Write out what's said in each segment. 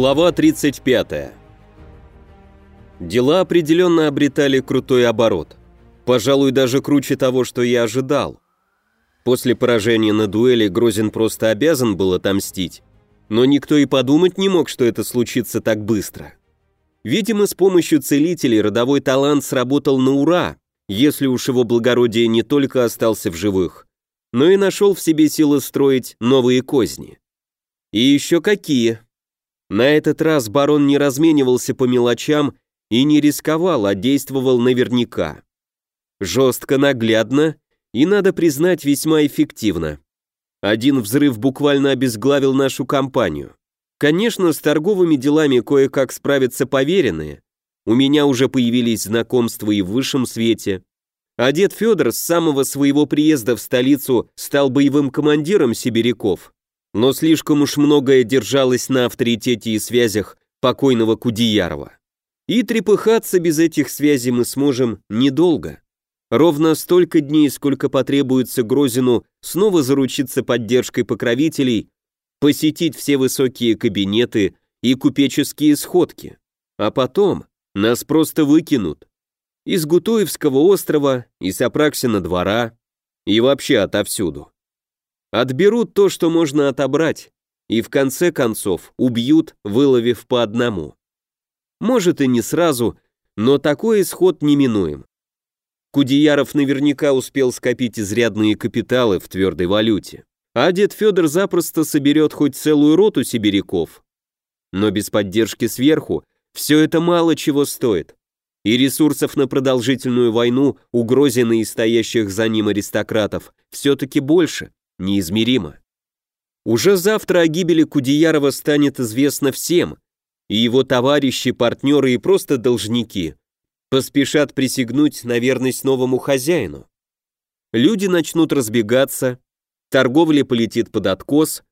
Глава 35. Дела определенно обретали крутой оборот. Пожалуй, даже круче того, что я ожидал. После поражения на дуэли Грозин просто обязан был отомстить. Но никто и подумать не мог, что это случится так быстро. Видимо, с помощью целителей родовой талант сработал на ура, если уж его благородие не только остался в живых, но и нашел в себе силы строить новые козни. И еще какие. На этот раз барон не разменивался по мелочам и не рисковал, а действовал наверняка. Жестко, наглядно и, надо признать, весьма эффективно. Один взрыв буквально обезглавил нашу компанию. Конечно, с торговыми делами кое-как справятся поверенные. У меня уже появились знакомства и в высшем свете. А дед Федор с самого своего приезда в столицу стал боевым командиром сибиряков но слишком уж многое держалось на авторитете и связях покойного Кудеярова. И трепыхаться без этих связей мы сможем недолго. Ровно столько дней, сколько потребуется Грозину снова заручиться поддержкой покровителей, посетить все высокие кабинеты и купеческие сходки. А потом нас просто выкинут. Из Гутоевского острова, из Апраксина двора и вообще отовсюду. Отберут то, что можно отобрать, и в конце концов убьют, выловив по одному. Может и не сразу, но такой исход неминуем. Кудеяров наверняка успел скопить изрядные капиталы в твердой валюте, а дед Федор запросто соберет хоть целую роту сибиряков. Но без поддержки сверху все это мало чего стоит, и ресурсов на продолжительную войну у Грозина стоящих за ним аристократов все-таки больше неизмеримо. Уже завтра о гибели Кудеярова станет известно всем, и его товарищи, партнеры и просто должники поспешат присягнуть на верность новому хозяину. Люди начнут разбегаться, торговля полетит под откос,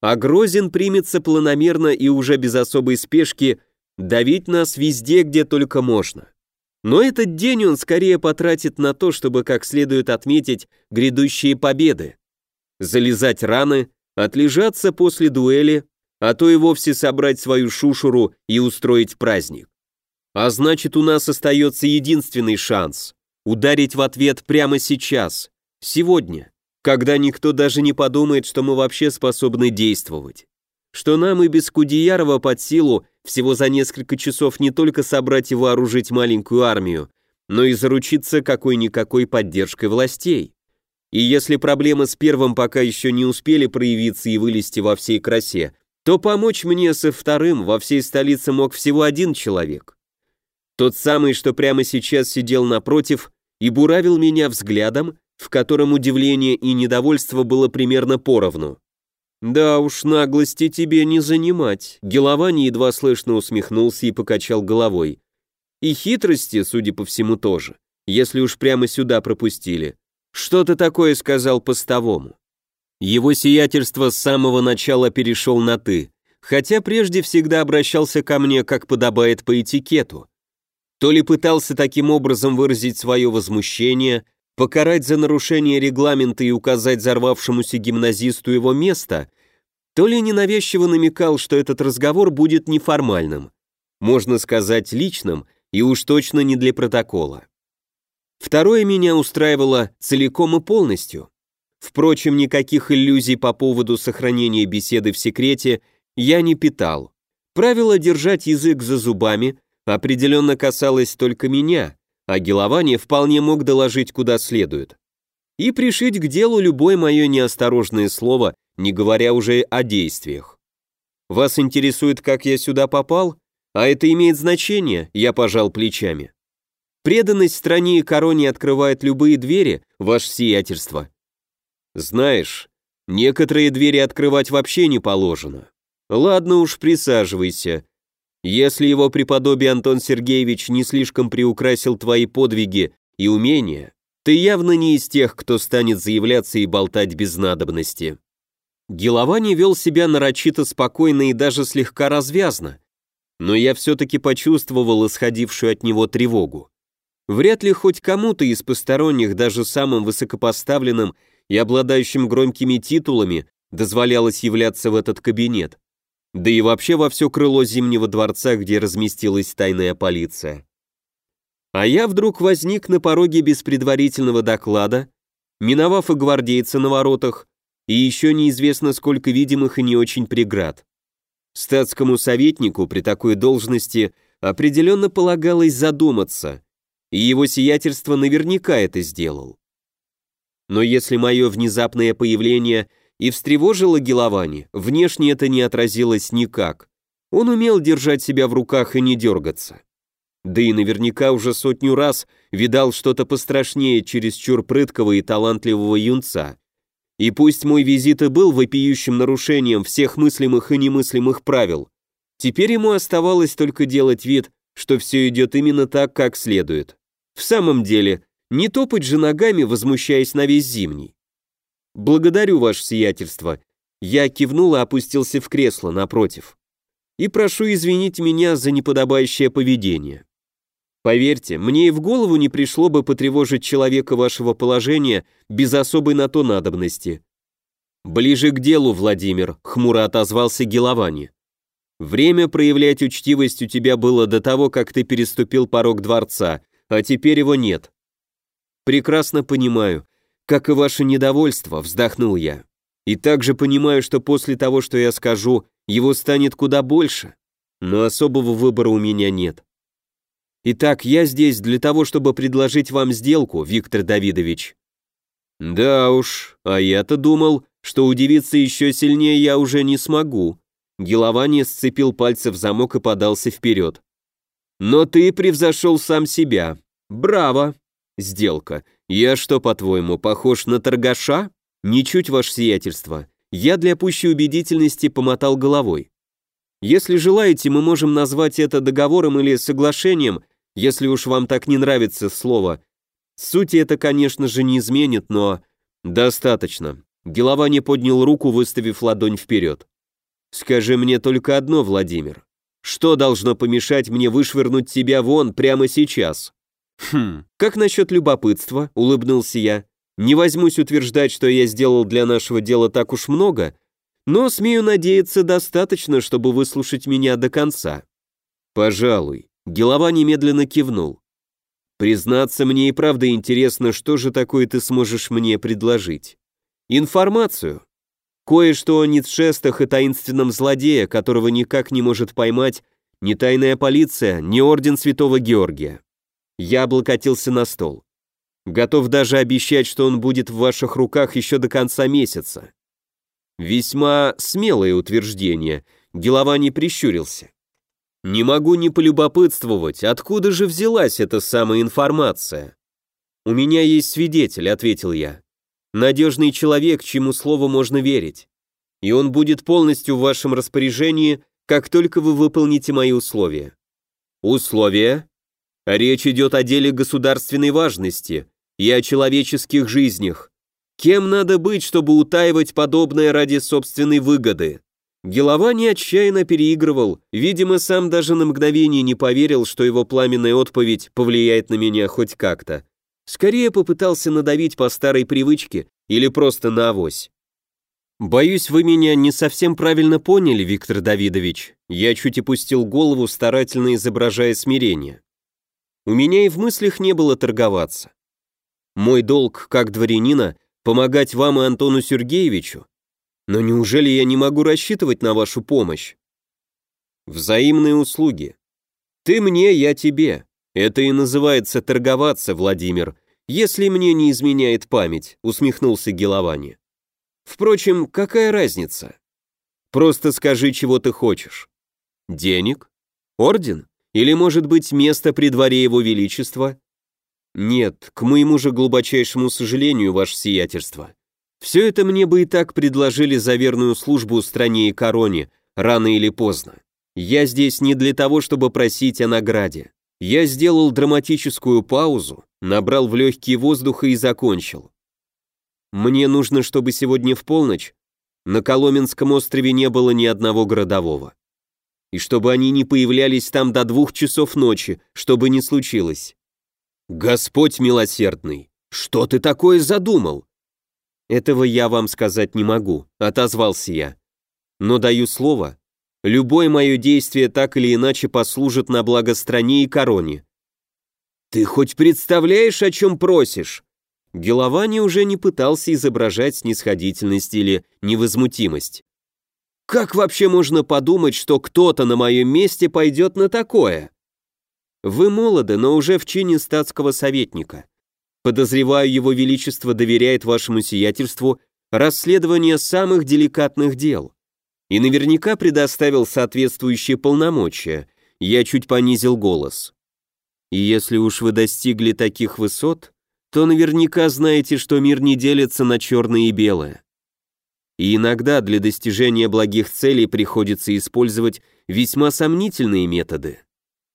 а Грозин примется планомерно и уже без особой спешки давить нас везде, где только можно. Но этот день он скорее потратит на то, чтобы как следует отметить грядущие победы залезать раны, отлежаться после дуэли, а то и вовсе собрать свою шушуру и устроить праздник. А значит, у нас остается единственный шанс – ударить в ответ прямо сейчас, сегодня, когда никто даже не подумает, что мы вообще способны действовать. Что нам и без Кудеярова под силу всего за несколько часов не только собрать и вооружить маленькую армию, но и заручиться какой-никакой поддержкой властей. И если проблемы с первым пока еще не успели проявиться и вылезти во всей красе, то помочь мне со вторым во всей столице мог всего один человек. Тот самый, что прямо сейчас сидел напротив и буравил меня взглядом, в котором удивление и недовольство было примерно поровну. «Да уж, наглости тебе не занимать», Геловани едва слышно усмехнулся и покачал головой. «И хитрости, судя по всему, тоже, если уж прямо сюда пропустили. Что ты такое сказал постовому? Его сиятельство с самого начала перешел на «ты», хотя прежде всегда обращался ко мне, как подобает по этикету. То ли пытался таким образом выразить свое возмущение, покарать за нарушение регламента и указать взорвавшемуся гимназисту его место, то ли ненавязчиво намекал, что этот разговор будет неформальным, можно сказать, личным и уж точно не для протокола. Второе меня устраивало целиком и полностью. Впрочем, никаких иллюзий по поводу сохранения беседы в секрете я не питал. Правило держать язык за зубами определенно касалось только меня, а Геловани вполне мог доложить куда следует. И пришить к делу любое мое неосторожное слово, не говоря уже о действиях. Вас интересует, как я сюда попал? А это имеет значение, я пожал плечами. Преданность стране и короне открывает любые двери, ваше сиятельство. Знаешь, некоторые двери открывать вообще не положено. Ладно уж, присаживайся. Если его преподобие Антон Сергеевич не слишком приукрасил твои подвиги и умения, ты явно не из тех, кто станет заявляться и болтать без надобности. Геловани вел себя нарочито спокойно и даже слегка развязно, но я все-таки почувствовал исходившую от него тревогу. Вряд ли хоть кому-то из посторонних, даже самым высокопоставленным и обладающим громкими титулами, дозволялось являться в этот кабинет. да и вообще во все крыло Зимнего дворца, где разместилась тайная полиция. А я вдруг возник на пороге без предварительного доклада, миновав и гвардейца на воротах, и еще неизвестно сколько видимых и не очень преград. Статскому советнику при такой должности определенно полагалось задуматься, и его сиятельство наверняка это сделал. Но если мое внезапное появление и встревожило Геловани, внешне это не отразилось никак. Он умел держать себя в руках и не дергаться. Да и наверняка уже сотню раз видал что-то пострашнее чересчур прыткого и талантливого юнца. И пусть мой визит и был вопиющим нарушением всех мыслимых и немыслимых правил, теперь ему оставалось только делать вид, что все идет именно так, как следует. В самом деле, не топать же ногами, возмущаясь на весь зимний. «Благодарю, ваше сиятельство». Я кивнул и опустился в кресло напротив. «И прошу извинить меня за неподобающее поведение. Поверьте, мне и в голову не пришло бы потревожить человека вашего положения без особой на то надобности». «Ближе к делу, Владимир», — хмуро отозвался Геловани. «Время проявлять учтивость у тебя было до того, как ты переступил порог дворца, а теперь его нет. Прекрасно понимаю. Как и ваше недовольство, вздохнул я. И также понимаю, что после того, что я скажу, его станет куда больше. Но особого выбора у меня нет. Итак, я здесь для того, чтобы предложить вам сделку, Виктор Давидович. Да уж, а я-то думал, что удивиться еще сильнее я уже не смогу. Геловани сцепил пальцы в замок и подался вперед. Но ты превзошел сам себя. Браво! Сделка. Я что, по-твоему, похож на торгаша? Ничуть, ваше сиятельство. Я для пущей убедительности помотал головой. Если желаете, мы можем назвать это договором или соглашением, если уж вам так не нравится слово. Сути это, конечно же, не изменит, но... Достаточно. Делова не поднял руку, выставив ладонь вперед. Скажи мне только одно, Владимир. Что должно помешать мне вышвырнуть тебя вон прямо сейчас? «Хм, как насчет любопытства?» — улыбнулся я. «Не возьмусь утверждать, что я сделал для нашего дела так уж много, но, смею надеяться, достаточно, чтобы выслушать меня до конца». «Пожалуй». Гелова немедленно кивнул. «Признаться, мне и правда интересно, что же такое ты сможешь мне предложить. Информацию. Кое-что о Ницшестах и таинственном злодее, которого никак не может поймать ни тайная полиция, ни орден Святого Георгия. Я облокотился на стол. Готов даже обещать, что он будет в ваших руках еще до конца месяца. Весьма смелое утверждение. Делова не прищурился. Не могу не полюбопытствовать, откуда же взялась эта самая информация. У меня есть свидетель, ответил я. Надежный человек, чему слову можно верить. И он будет полностью в вашем распоряжении, как только вы выполните мои условия. Условия? Речь идет о деле государственной важности и о человеческих жизнях. Кем надо быть, чтобы утаивать подобное ради собственной выгоды? Геловани отчаянно переигрывал, видимо, сам даже на мгновение не поверил, что его пламенная отповедь повлияет на меня хоть как-то. Скорее попытался надавить по старой привычке или просто на авось. «Боюсь, вы меня не совсем правильно поняли, Виктор Давидович». Я чуть опустил голову, старательно изображая смирение. У меня и в мыслях не было торговаться. Мой долг, как дворянина, помогать вам и Антону Сергеевичу. Но неужели я не могу рассчитывать на вашу помощь? Взаимные услуги. Ты мне, я тебе. Это и называется торговаться, Владимир, если мне не изменяет память, усмехнулся Геловани. Впрочем, какая разница? Просто скажи, чего ты хочешь. Денег? Орден? Или, может быть, место при дворе его величества? Нет, к моему же глубочайшему сожалению, ваше сиятельство. Все это мне бы и так предложили за верную службу стране и короне, рано или поздно. Я здесь не для того, чтобы просить о награде. Я сделал драматическую паузу, набрал в легкие воздуха и закончил. Мне нужно, чтобы сегодня в полночь на Коломенском острове не было ни одного городового и чтобы они не появлялись там до двух часов ночи, чтобы не случилось. Господь милосердный, что ты такое задумал? Этого я вам сказать не могу, отозвался я. Но даю слово, Любое мое действие так или иначе послужит на благо стране и короне. Ты хоть представляешь, о чем просишь? Геловани уже не пытался изображать снисходительность или невозмутимость. Как вообще можно подумать, что кто-то на моем месте пойдет на такое? Вы молоды, но уже в чине статского советника. Подозреваю, его величество доверяет вашему сиятельству расследование самых деликатных дел. И наверняка предоставил соответствующие полномочия. Я чуть понизил голос. И если уж вы достигли таких высот, то наверняка знаете, что мир не делится на черное и белое. И иногда для достижения благих целей приходится использовать весьма сомнительные методы.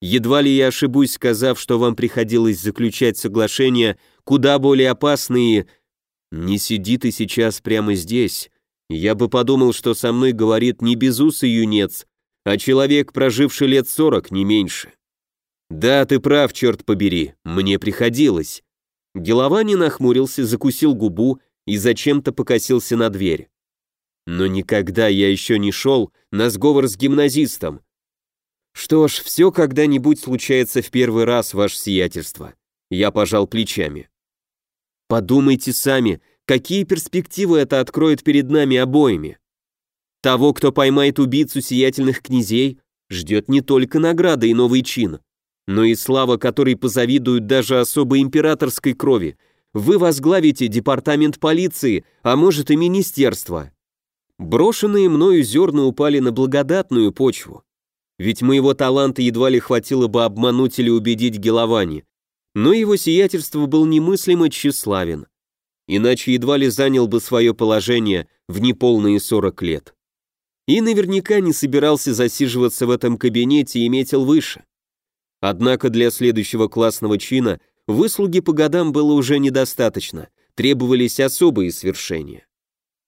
Едва ли я ошибусь, сказав, что вам приходилось заключать соглашения куда более опасные. Не сиди ты сейчас прямо здесь. Я бы подумал, что со мной говорит не безусый юнец, а человек, проживший лет сорок, не меньше. Да, ты прав, черт побери, мне приходилось. Геловани нахмурился, закусил губу и зачем-то покосился на дверь. Но никогда я еще не шел на сговор с гимназистом. Что ж, все когда-нибудь случается в первый раз, ваше сиятельство. Я пожал плечами. Подумайте сами, какие перспективы это откроет перед нами обоими. Того, кто поймает убийцу сиятельных князей, ждет не только награда и новый чин, но и слава, которой позавидуют даже особо императорской крови. Вы возглавите департамент полиции, а может и министерство. Брошенные мною зерна упали на благодатную почву. Ведь моего таланта едва ли хватило бы обмануть или убедить Геловани, но его сиятельство был немыслимо тщеславен. Иначе едва ли занял бы свое положение в неполные 40 лет. И наверняка не собирался засиживаться в этом кабинете и метил выше. Однако для следующего классного чина выслуги по годам было уже недостаточно, требовались особые свершения.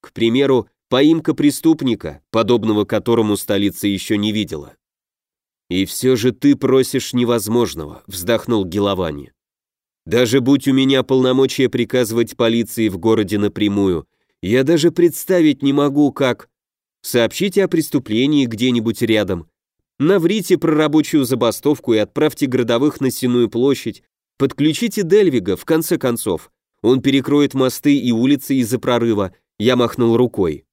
К примеру, Поимка преступника, подобного которому столица еще не видела. «И все же ты просишь невозможного», — вздохнул Геловани. «Даже будь у меня полномочия приказывать полиции в городе напрямую, я даже представить не могу, как... Сообщите о преступлении где-нибудь рядом, наврите про рабочую забастовку и отправьте городовых на Синую площадь, подключите Дельвига, в конце концов. Он перекроет мосты и улицы из-за прорыва, я махнул рукой.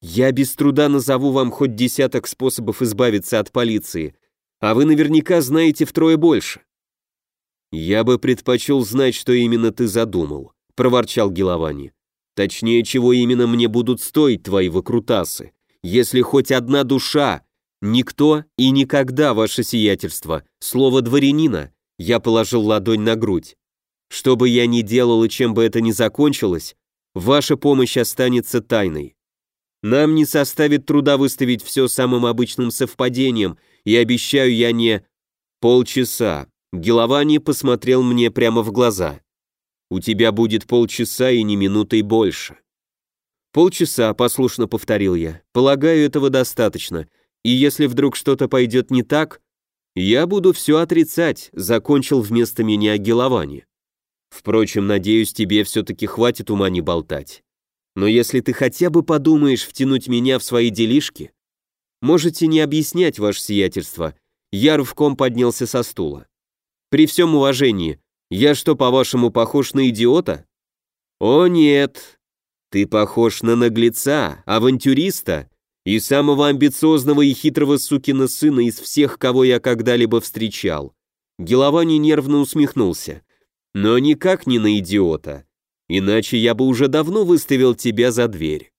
Я без труда назову вам хоть десяток способов избавиться от полиции, а вы наверняка знаете втрое больше. Я бы предпочел знать, что именно ты задумал, проворчал Геловани. Точнее, чего именно мне будут стоить твои выкрутасы. Если хоть одна душа, никто и никогда, ваше сиятельство, слово дворянина, я положил ладонь на грудь. Что бы я ни делал и чем бы это ни закончилось, ваша помощь останется тайной. Нам не составит труда выставить все самым обычным совпадением, и обещаю я не... Полчаса. Геловани посмотрел мне прямо в глаза. У тебя будет полчаса и не минутой больше. Полчаса, послушно повторил я. Полагаю, этого достаточно. И если вдруг что-то пойдет не так, я буду все отрицать, закончил вместо меня Геловани. Впрочем, надеюсь, тебе все-таки хватит ума не болтать. Но если ты хотя бы подумаешь втянуть меня в свои делишки, можете не объяснять ваше сиятельство. Я рывком поднялся со стула. При всем уважении, я что, по-вашему, похож на идиота? О нет, ты похож на наглеца, авантюриста и самого амбициозного и хитрого сукина сына из всех, кого я когда-либо встречал. Геловани нервно усмехнулся. Но никак не на идиота. Иначе я бы уже давно выставил тебя за дверь.